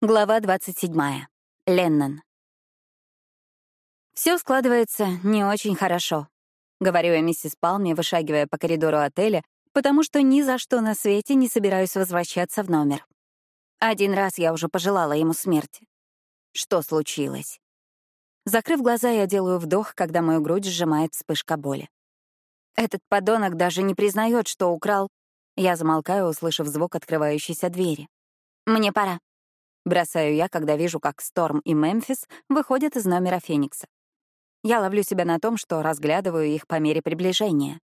Глава 27. Леннон. Все складывается не очень хорошо, говорю я миссис Палме, вышагивая по коридору отеля, потому что ни за что на свете не собираюсь возвращаться в номер. Один раз я уже пожелала ему смерти. Что случилось? Закрыв глаза, я делаю вдох, когда мою грудь сжимает вспышка боли. Этот подонок даже не признает, что украл. Я замолкаю, услышав звук открывающейся двери. Мне пора. Бросаю я, когда вижу, как Сторм и Мемфис выходят из номера Феникса. Я ловлю себя на том, что разглядываю их по мере приближения.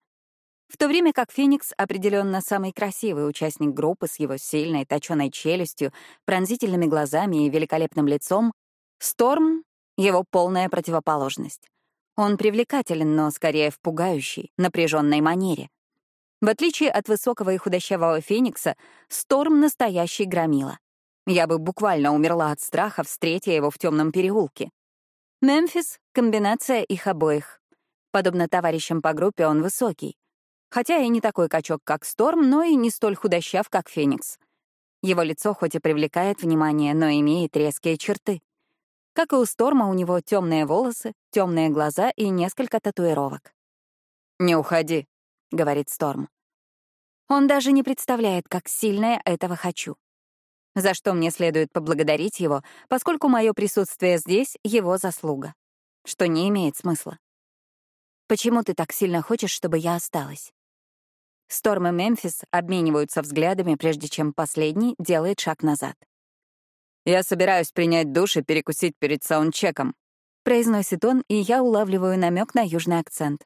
В то время как Феникс определенно самый красивый участник группы с его сильной, точёной челюстью, пронзительными глазами и великолепным лицом, Сторм — его полная противоположность. Он привлекателен, но скорее в пугающей, напряженной манере. В отличие от высокого и худощавого Феникса, Сторм — настоящий громила. Я бы буквально умерла от страха, встретя его в темном переулке. Мемфис — комбинация их обоих. Подобно товарищам по группе, он высокий. Хотя и не такой качок, как Сторм, но и не столь худощав, как Феникс. Его лицо хоть и привлекает внимание, но имеет резкие черты. Как и у Сторма, у него темные волосы, темные глаза и несколько татуировок. «Не уходи», — говорит Сторм. Он даже не представляет, как сильно я этого хочу за что мне следует поблагодарить его, поскольку мое присутствие здесь — его заслуга, что не имеет смысла. Почему ты так сильно хочешь, чтобы я осталась? Сторм и Мемфис обмениваются взглядами, прежде чем последний делает шаг назад. «Я собираюсь принять душ и перекусить перед саундчеком», — произносит он, и я улавливаю намек на южный акцент.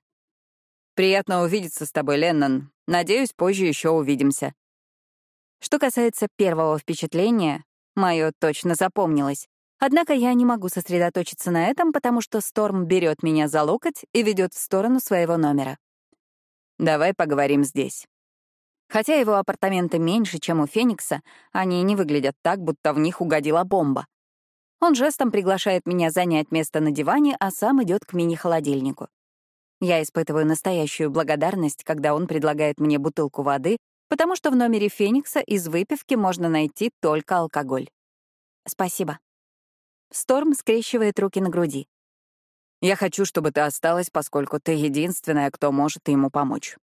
«Приятно увидеться с тобой, Леннон. Надеюсь, позже еще увидимся». Что касается первого впечатления, мое точно запомнилось. Однако я не могу сосредоточиться на этом, потому что Сторм берет меня за локоть и ведет в сторону своего номера. «Давай поговорим здесь». Хотя его апартаменты меньше, чем у Феникса, они не выглядят так, будто в них угодила бомба. Он жестом приглашает меня занять место на диване, а сам идет к мини-холодильнику. Я испытываю настоящую благодарность, когда он предлагает мне бутылку воды потому что в номере Феникса из выпивки можно найти только алкоголь. Спасибо. Сторм скрещивает руки на груди. Я хочу, чтобы ты осталась, поскольку ты единственная, кто может ему помочь.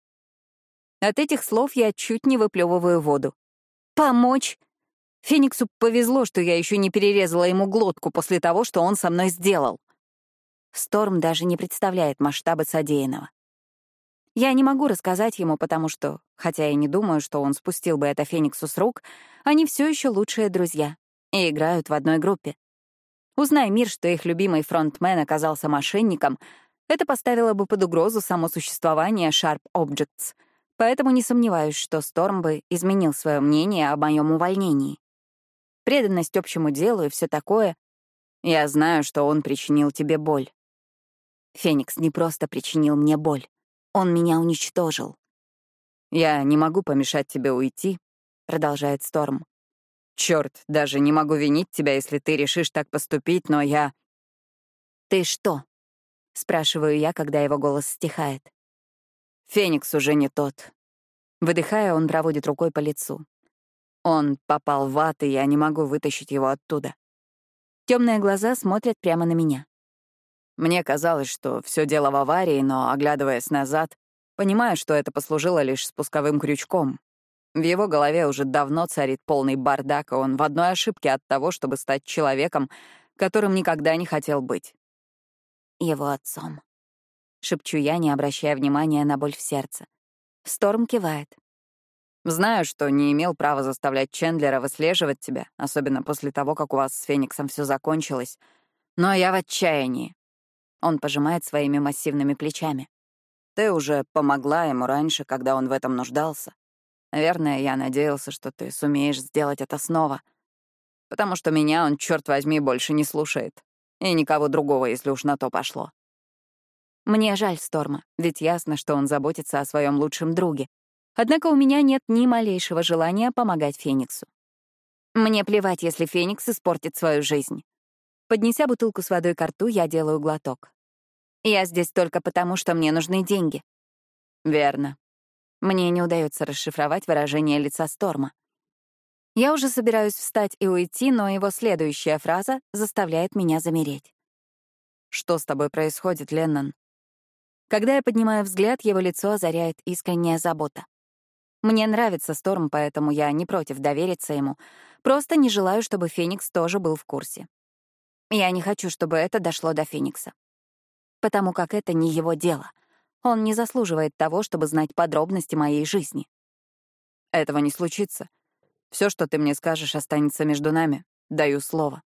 От этих слов я чуть не выплевываю воду. Помочь? Фениксу повезло, что я еще не перерезала ему глотку после того, что он со мной сделал. Сторм даже не представляет масштабы содеянного. Я не могу рассказать ему, потому что, хотя я не думаю, что он спустил бы это Фениксу с рук, они все еще лучшие друзья и играют в одной группе. Узнай мир, что их любимый фронтмен оказался мошенником, это поставило бы под угрозу само существование Sharp Objects. Поэтому не сомневаюсь, что Сторм бы изменил свое мнение о моем увольнении. Преданность общему делу и все такое. Я знаю, что он причинил тебе боль. Феникс не просто причинил мне боль. Он меня уничтожил. «Я не могу помешать тебе уйти», — продолжает Сторм. Черт, даже не могу винить тебя, если ты решишь так поступить, но я...» «Ты что?» — спрашиваю я, когда его голос стихает. «Феникс уже не тот». Выдыхая, он проводит рукой по лицу. Он попал в ад, и я не могу вытащить его оттуда. Темные глаза смотрят прямо на меня. Мне казалось, что все дело в аварии, но, оглядываясь назад, понимаю, что это послужило лишь спусковым крючком. В его голове уже давно царит полный бардак, и он в одной ошибке от того, чтобы стать человеком, которым никогда не хотел быть. Его отцом. Шепчу я, не обращая внимания на боль в сердце. Сторм кивает. Знаю, что не имел права заставлять Чендлера выслеживать тебя, особенно после того, как у вас с Фениксом все закончилось. Но я в отчаянии. Он пожимает своими массивными плечами. Ты уже помогла ему раньше, когда он в этом нуждался. Наверное, я надеялся, что ты сумеешь сделать это снова. Потому что меня он, черт возьми, больше не слушает. И никого другого, если уж на то пошло. Мне жаль Сторма, ведь ясно, что он заботится о своем лучшем друге. Однако у меня нет ни малейшего желания помогать Фениксу. Мне плевать, если Феникс испортит свою жизнь. Поднеся бутылку с водой к рту, я делаю глоток. Я здесь только потому, что мне нужны деньги. Верно. Мне не удается расшифровать выражение лица Сторма. Я уже собираюсь встать и уйти, но его следующая фраза заставляет меня замереть. «Что с тобой происходит, Леннон?» Когда я поднимаю взгляд, его лицо озаряет искренняя забота. Мне нравится Сторм, поэтому я не против довериться ему. Просто не желаю, чтобы Феникс тоже был в курсе. Я не хочу, чтобы это дошло до Феникса. Потому как это не его дело. Он не заслуживает того, чтобы знать подробности моей жизни. Этого не случится. Все, что ты мне скажешь, останется между нами. Даю слово.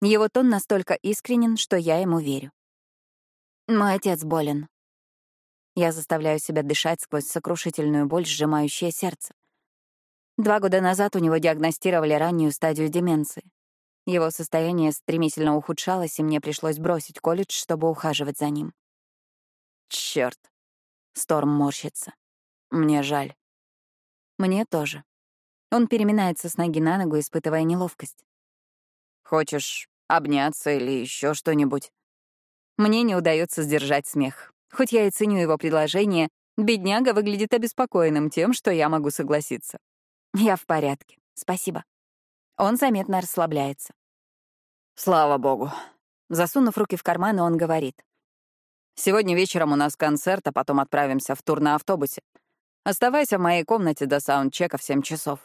Его тон настолько искренен, что я ему верю. Мой отец болен. Я заставляю себя дышать сквозь сокрушительную боль, сжимающее сердце. Два года назад у него диагностировали раннюю стадию деменции. Его состояние стремительно ухудшалось, и мне пришлось бросить колледж, чтобы ухаживать за ним. Черт! Сторм морщится. Мне жаль. Мне тоже. Он переминается с ноги на ногу, испытывая неловкость. Хочешь обняться или еще что-нибудь? Мне не удается сдержать смех. Хоть я и ценю его предложение, бедняга выглядит обеспокоенным тем, что я могу согласиться. Я в порядке, спасибо. Он заметно расслабляется. Слава богу. Засунув руки в карманы, он говорит. Сегодня вечером у нас концерт, а потом отправимся в тур на автобусе. Оставайся в моей комнате до саундчека в 7 часов.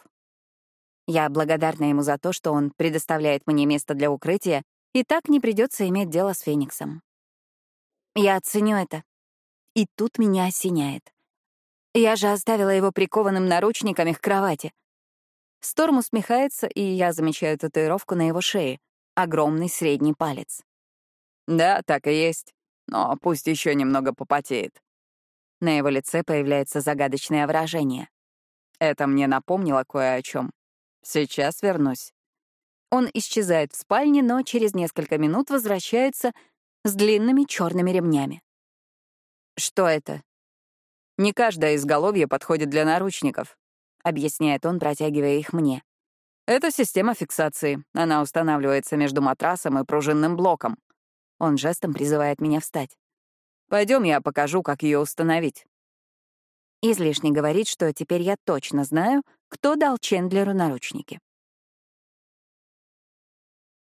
Я благодарна ему за то, что он предоставляет мне место для укрытия, и так не придется иметь дело с Фениксом. Я оценю это. И тут меня осеняет. Я же оставила его прикованным наручниками к кровати. Сторм усмехается, и я замечаю татуировку на его шее — огромный средний палец. Да, так и есть. Но пусть еще немного попотеет. На его лице появляется загадочное выражение. Это мне напомнило кое о чем. Сейчас вернусь. Он исчезает в спальне, но через несколько минут возвращается с длинными черными ремнями. «Что это?» «Не каждое изголовье подходит для наручников», — объясняет он, протягивая их мне. «Это система фиксации. Она устанавливается между матрасом и пружинным блоком». Он жестом призывает меня встать. Пойдем, я покажу, как ее установить». Излишне говорить, что теперь я точно знаю, кто дал Чендлеру наручники.